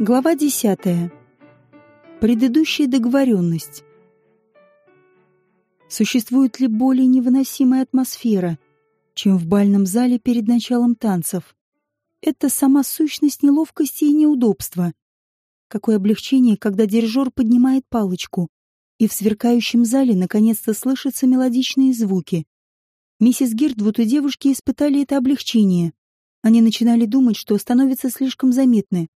Глава 10. Предыдущая договоренность. Существует ли более невыносимая атмосфера, чем в бальном зале перед началом танцев? Это сама сущность неловкости и неудобства. Какое облегчение, когда дирижер поднимает палочку, и в сверкающем зале наконец-то слышатся мелодичные звуки. Миссис Гирдвуд и девушки испытали это облегчение. Они начинали думать, что становятся слишком заметны.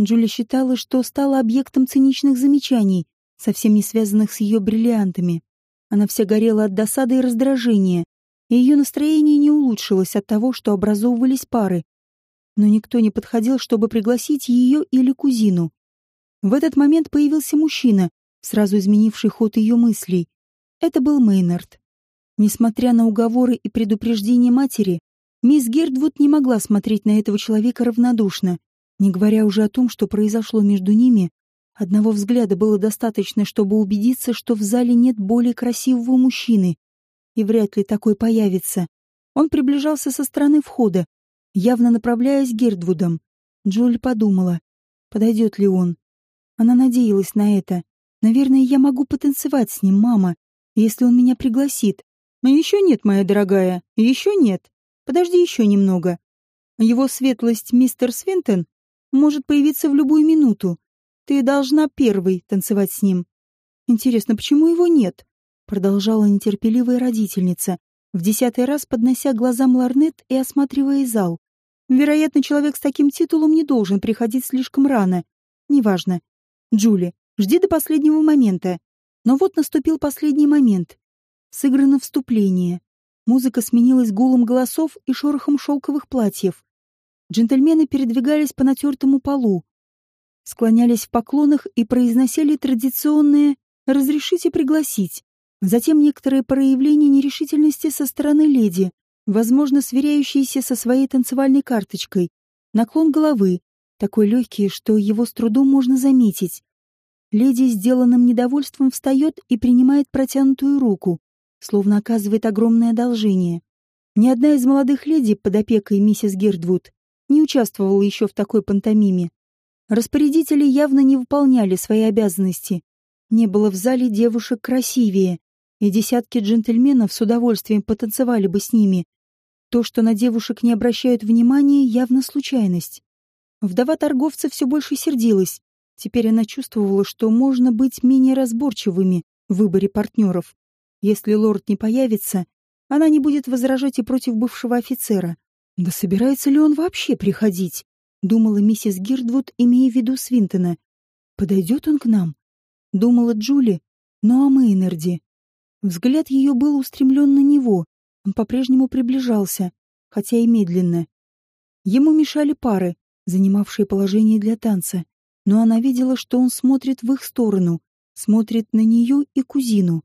Джули считала, что стала объектом циничных замечаний, совсем не связанных с ее бриллиантами. Она вся горела от досады и раздражения, и ее настроение не улучшилось от того, что образовывались пары. Но никто не подходил, чтобы пригласить ее или кузину. В этот момент появился мужчина, сразу изменивший ход ее мыслей. Это был Мейнард. Несмотря на уговоры и предупреждения матери, мисс Гердвуд не могла смотреть на этого человека равнодушно. Не говоря уже о том, что произошло между ними, одного взгляда было достаточно, чтобы убедиться, что в зале нет более красивого мужчины, и вряд ли такой появится. Он приближался со стороны входа, явно направляясь к Гердвудам. Джоли подумала, подойдет ли он. Она надеялась на это. Наверное, я могу потанцевать с ним, мама, если он меня пригласит. Но еще нет, моя дорогая, еще нет. Подожди еще немного. Его светлость мистер Свинтон может появиться в любую минуту. Ты должна первой танцевать с ним. Интересно, почему его нет? Продолжала нетерпеливая родительница, в десятый раз поднося глазам ларнет и осматривая зал. Вероятно, человек с таким титулом не должен приходить слишком рано. Неважно. Джули, жди до последнего момента. Но вот наступил последний момент. Сыграно вступление. Музыка сменилась гулом голосов и шорохом шелковых платьев. Джентльмены передвигались по натертому полу, склонялись в поклонах и произносили традиционное «разрешите пригласить». Затем некоторые проявления нерешительности со стороны леди, возможно, сверяющиеся со своей танцевальной карточкой, наклон головы, такой легкий, что его с трудом можно заметить. Леди сделанным недовольством встает и принимает протянутую руку, словно оказывает огромное одолжение. Ни одна из молодых леди под опекой миссис Гердвуд не участвовала еще в такой пантомиме. Распорядители явно не выполняли свои обязанности. Не было в зале девушек красивее, и десятки джентльменов с удовольствием потанцевали бы с ними. То, что на девушек не обращают внимания, явно случайность. Вдова торговца все больше сердилась. Теперь она чувствовала, что можно быть менее разборчивыми в выборе партнеров. Если лорд не появится, она не будет возражать и против бывшего офицера. Да собирается ли он вообще приходить? Думала миссис Гирдвуд, имея в виду Свинтона. Подойдет он к нам? Думала Джули, но о Мейнарде. Взгляд ее был устремлен на него. Он по-прежнему приближался, хотя и медленно. Ему мешали пары, занимавшие положение для танца, но она видела, что он смотрит в их сторону, смотрит на нее и кузину.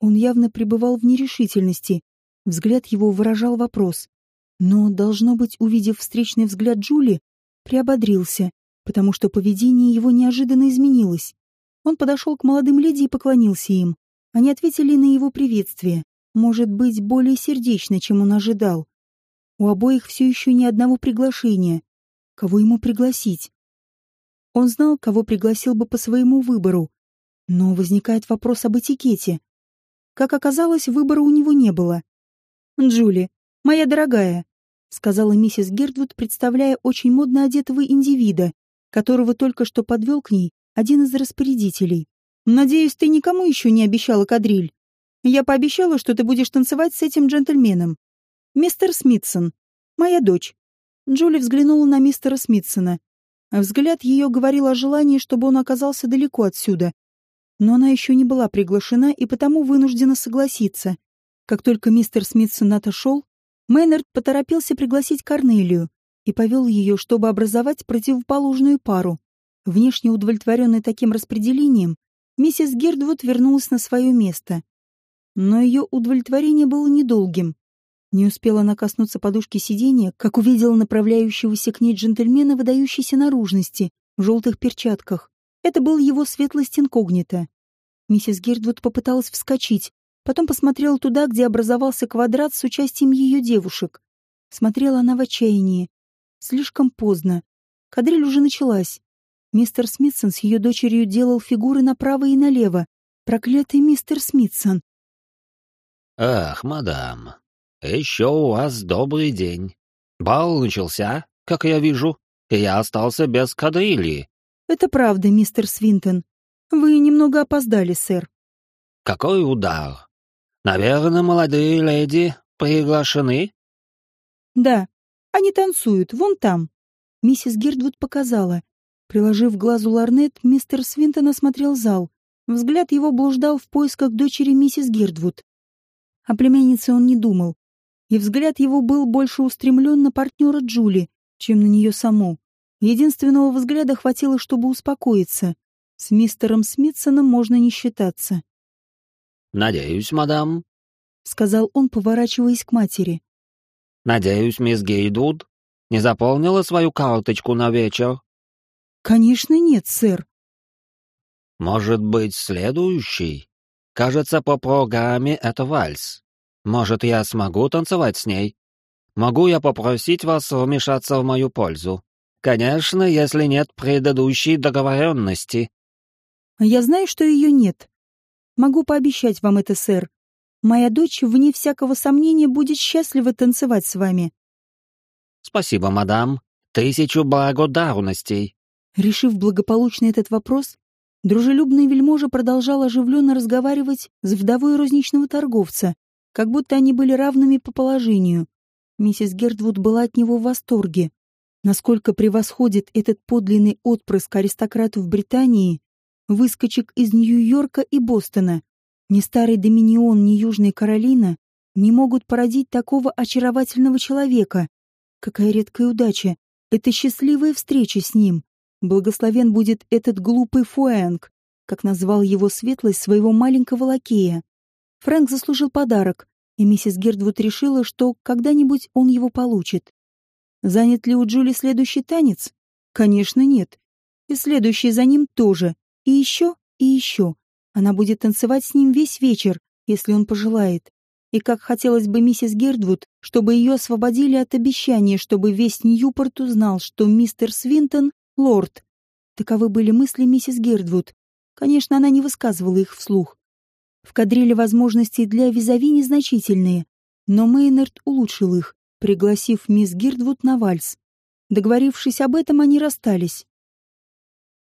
Он явно пребывал в нерешительности. Взгляд его выражал вопрос. Но, должно быть, увидев встречный взгляд Джули, приободрился, потому что поведение его неожиданно изменилось. Он подошел к молодым леди и поклонился им. Они ответили на его приветствие, может быть, более сердечно, чем он ожидал. У обоих все еще ни одного приглашения. Кого ему пригласить? Он знал, кого пригласил бы по своему выбору. Но возникает вопрос об этикете. Как оказалось, выбора у него не было. «Джули, «Моя дорогая», — сказала миссис Гердвуд, представляя очень модно одетого индивида, которого только что подвел к ней один из распорядителей. «Надеюсь, ты никому еще не обещала кадриль. Я пообещала, что ты будешь танцевать с этим джентльменом. Мистер Смитсон, моя дочь». Джули взглянула на мистера Смитсона. Взгляд ее говорил о желании, чтобы он оказался далеко отсюда. Но она еще не была приглашена и потому вынуждена согласиться. Как только мистер Смитсон отошел, Мейнард поторопился пригласить Корнелию и повел ее, чтобы образовать противоположную пару. Внешне удовлетворенной таким распределением, миссис Гердвуд вернулась на свое место. Но ее удовлетворение было недолгим. Не успела она коснуться подушки сиденья, как увидела направляющегося к ней джентльмена выдающейся наружности в желтых перчатках. Это был его светлость инкогнито. Миссис Гердвуд попыталась вскочить, Потом посмотрела туда, где образовался квадрат с участием ее девушек. Смотрела она в отчаянии. Слишком поздно. Кадриль уже началась. Мистер Смитсон с ее дочерью делал фигуры направо и налево. Проклятый мистер Смитсон. «Ах, мадам, еще у вас добрый день. Бал начался, как я вижу, и я остался без кадрильи». «Это правда, мистер Свинтон. Вы немного опоздали, сэр». «Какой удар! Наверное, молодые леди приглашены?» «Да, они танцуют, вон там». Миссис Гердвуд показала. Приложив глазу ларнет, мистер Свинтон осмотрел зал. Взгляд его блуждал в поисках дочери миссис Гердвуд. О племяннице он не думал, и взгляд его был больше устремлен на партнера Джули, чем на нее саму. Единственного взгляда хватило, чтобы успокоиться. С мистером Смитсоном можно не считаться. «Надеюсь, мадам», — сказал он, поворачиваясь к матери. «Надеюсь, мисс Гейдвуд не заполнила свою карточку на вечер?» «Конечно нет, сэр». «Может быть, следующий? Кажется, по программе это вальс. Может, я смогу танцевать с ней? Могу я попросить вас вмешаться в мою пользу? Конечно, если нет предыдущей договоренности». «Я знаю, что ее нет. Могу пообещать вам это, сэр. Моя дочь, вне всякого сомнения, будет счастлива танцевать с вами». «Спасибо, мадам. Тысячу благодарностей». Решив благополучно этот вопрос, дружелюбный вельможа продолжал оживленно разговаривать с вдовой розничного торговца, как будто они были равными по положению. Миссис Гердвуд была от него в восторге. Насколько превосходит этот подлинный отпрыск аристократов Британии, выскочек из Нью-Йорка и Бостона. Ни старый Доминион, ни Южная Каролина не могут породить такого очаровательного человека. Какая редкая удача! Это счастливая встреча с ним. Благословен будет этот глупый Фуэнг, как назвал его светлость своего маленького лакея. Фрэнк заслужил подарок, и миссис Гердвуд решила, что когда-нибудь он его получит. Занят ли у Джули следующий танец? Конечно, нет. И следующий за ним тоже. И еще, и еще. Она будет танцевать с ним весь вечер, если он пожелает. И как хотелось бы миссис Гердвуд, чтобы ее освободили от обещания, чтобы весь Ньюпорт узнал, что мистер Свинтон лорд. Таковы были мысли миссис Гердвуд. Конечно, она не высказывала их вслух. В кадриле возможности для визави незначительные, но Мейнард улучшил их, пригласив мисс Гердвуд на вальс. Договорившись об этом, они расстались.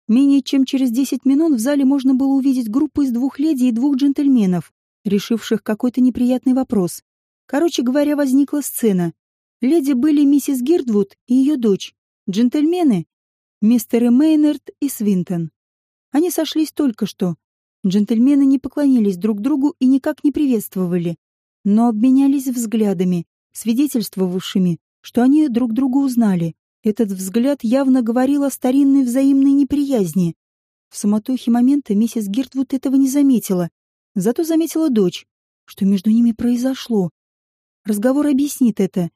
Менее чем через десять минут в зале можно было увидеть группу из двух леди и двух джентльменов, решивших какой-то неприятный вопрос. Короче говоря, возникла сцена. Леди были миссис Гердвуд и ее дочь. Джентльмены мистеры Мейнард и Свинтон. Они сошлись только что. Джентльмены не поклонились друг другу и никак не приветствовали, но обменялись взглядами, свидетельствовавшими, что они друг друга узнали. Этот взгляд явно говорил о старинной взаимной неприязни. В самотохе момента миссис Гиртвуд этого не заметила, зато заметила дочь, что между ними произошло. Разговор объяснит это.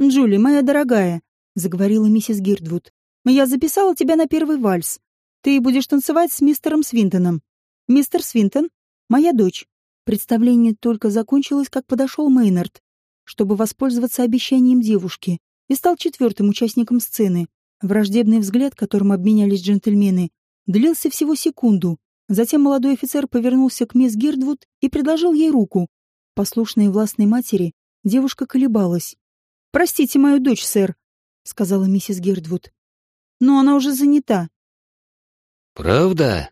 «Джули, моя дорогая», — заговорила миссис Гирдвуд, я записала тебя на первый вальс. Ты будешь танцевать с мистером Свинтоном. Мистер Свинтон — моя дочь. Представление только закончилось, как подошел Мейнард, чтобы воспользоваться обещанием девушки, и стал четвертым участником сцены. Враждебный взгляд, которым обменялись джентльмены, длился всего секунду. Затем молодой офицер повернулся к мисс Гирдвуд и предложил ей руку. Послушной властной матери девушка колебалась. «Простите мою дочь, сэр», — сказала миссис Гирдвуд но она уже занята. «Правда?»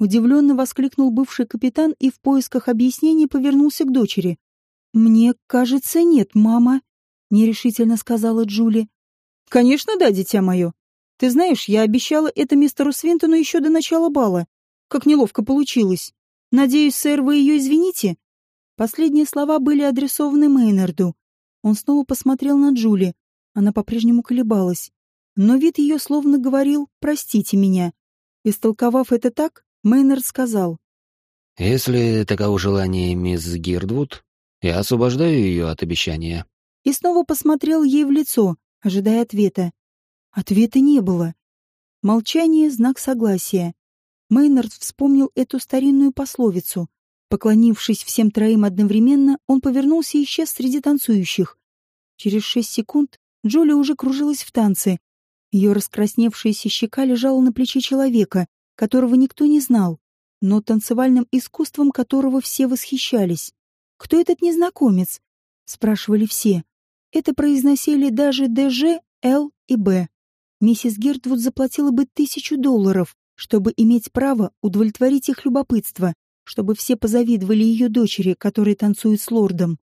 Удивленно воскликнул бывший капитан и в поисках объяснений повернулся к дочери. «Мне кажется, нет, мама», — нерешительно сказала Джули. «Конечно да, дитя мое. Ты знаешь, я обещала это мистеру Свинтону еще до начала бала. Как неловко получилось. Надеюсь, сэр, вы ее извините?» Последние слова были адресованы Мейнарду. Он снова посмотрел на Джули. Она по-прежнему колебалась но вид ее словно говорил «простите меня». Истолковав это так, Мейнард сказал. «Если таково желание мисс Гирдвуд, я освобождаю ее от обещания». И снова посмотрел ей в лицо, ожидая ответа. Ответа не было. Молчание — знак согласия. Мейнард вспомнил эту старинную пословицу. Поклонившись всем троим одновременно, он повернулся и исчез среди танцующих. Через шесть секунд Джоли уже кружилась в танце, Ее раскрасневшаяся щека лежала на плече человека, которого никто не знал, но танцевальным искусством которого все восхищались. «Кто этот незнакомец?» — спрашивали все. Это произносили даже ДЖ, Л и Б. Миссис Гертвуд заплатила бы тысячу долларов, чтобы иметь право удовлетворить их любопытство, чтобы все позавидовали ее дочери, которая танцует с лордом.